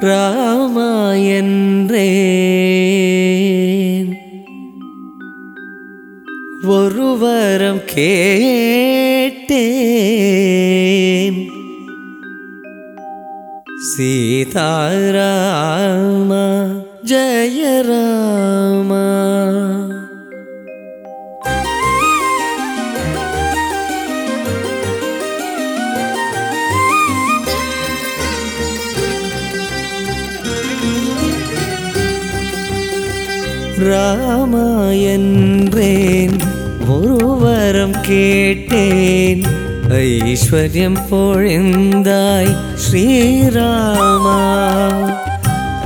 ராமா என்றேன் கேட்டேன். சீதாராமா ஜெயராமா ராமாயன்றேன். ஒரு வரம் கேட்டேன். ஐஸ்வர்யம் பொழிந்தாய் ஸ்ரீராமா.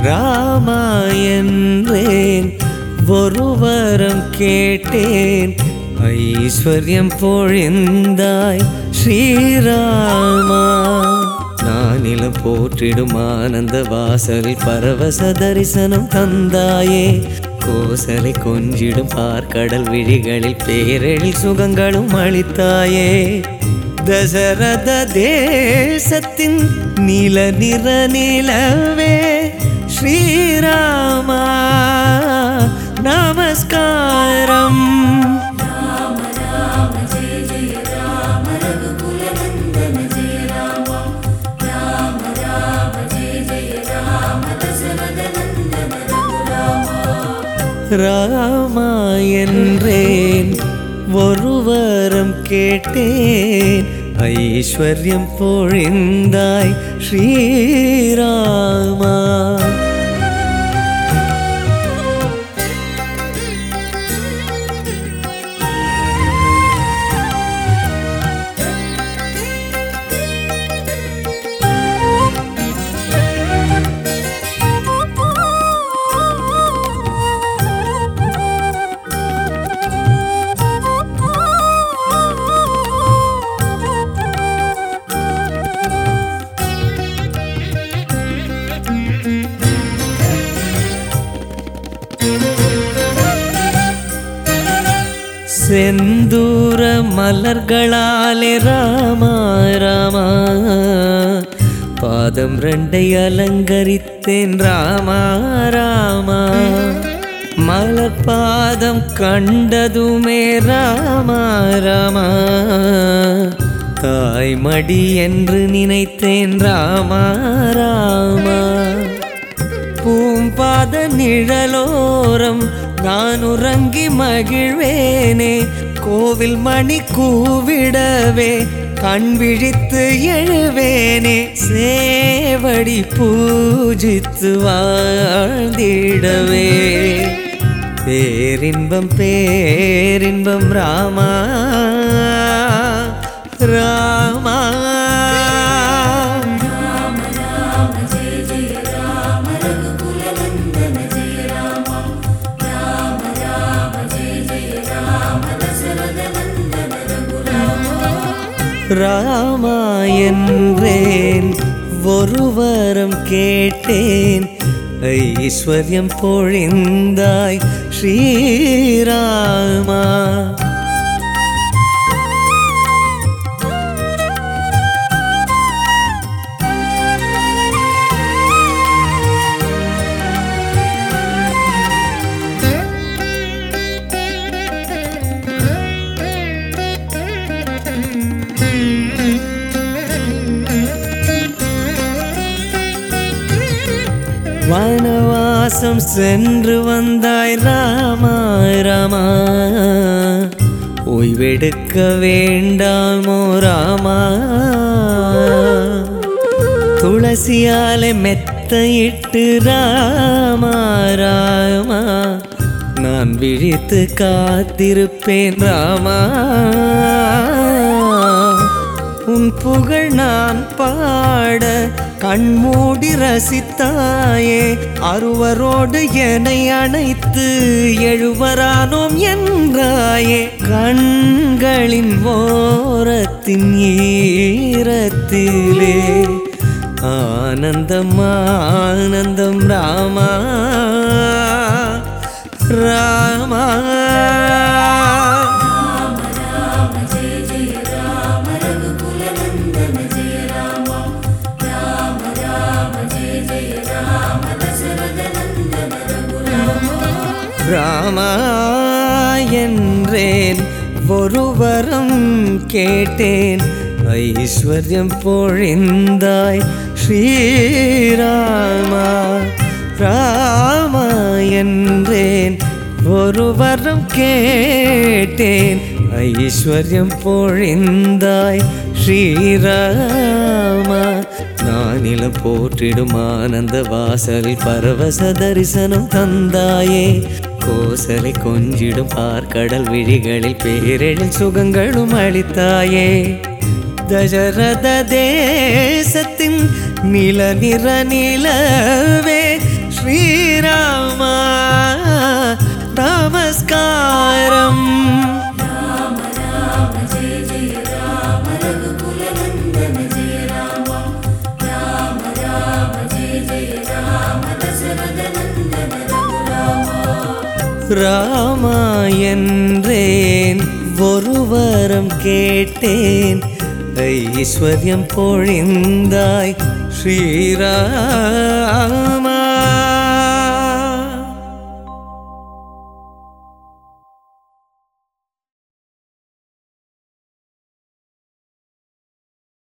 ராமாயன்றேன். ஒரு வரம் கேட்டேன். ஐஸ்வர்யம் பொழிந்தாய் ஸ்ரீராமா. நானிலம் போற்றிடும் ஆனந்த வாசல் பரவச தரிசனம் தந்தாயே. கோசலை கொஞ்சிடும் பார்க்கடல் விழிகளில் பேரெழில் சுகங்களும் அளித்தாயே. தசரத தேசத்தின் நில நிற நிலவே ஸ்ரீராமா நமஸ்காரம். ராமா என்றேன் ஒருவரம் கேட்டேன். ஐஸ்வர்யம் பொழிந்தாய் ஸ்ரீராமா செந்தூர மலர்களாலே ராமா ராமா. பாதம் ரெண்டை அலங்கரித்தேன் ராமா ராமா. மலப்பாதம் கண்டதுமே ராமா ராமா. தாய்மடி என்று நினைத்தேன் ராமா ராமா. பூம்பாத நிழலோரம் நான் உறங்கி மகிழ்வேனே கோவில் மணி கூவிடவே கண் விழித்து எழுவேனே சேவடி பூஜித்து வாழ்ந்திடவே. பேரின்பம் பேரின்பம் ராமா ராமா. ராமா என்றேன் ஒருவரம் கேட்டேன். ஐஸ்வர்யம் பொழிந்தாய். ஸ்ரீரா வனவாசம் சென்று வந்தாய் ராமா ராமா. ஓய்வெடுக்க வேண்டாமோ ராமா. துளசியாலை மெத்தையிட்டு ராமா ராமா. நான் விழித்து காத்திருப்பேன் ராமா. உன் புகழ் நான் பாட கண்மூடி ரசித்தாயே அறுவரோடு என்னை அணைத்து எழுவரானோம் என்றாயே கண்களின் ஓரத்தின் ஈரத்திலே. ஆனந்தம் ஆனந்தம் ராமா ராமா. ராமா என்றேன் ஒருவரம் கேட்டேன். ஐஸ்வர்யம் பொழிந்தாய் ஸ்ரீராமா. ராமா என்றேன் ஒருவரம் கேட்டேன். ஐஸ்வர்யம் பொழிந்தாய் ஸ்ரீராமா. நானிலம் போற்றிடும் ஆனந்த வாசலில் பரவச தரிசனம் தந்தாயே. கோசலை கொஞ்சிடும் பார்க்கடல் விழிகளில் பேரெழில் சுகங்களும் அளித்தாயே. தசரத தேசத்தின் நில நிற நிலவே ஸ்ரீராமா நமஸ்காரம். ராமா என்றேன் ஒருவரம் கேட்டேன். ஐஸ்வர்யம் பொழிந்தாய். ஸ்ரீரா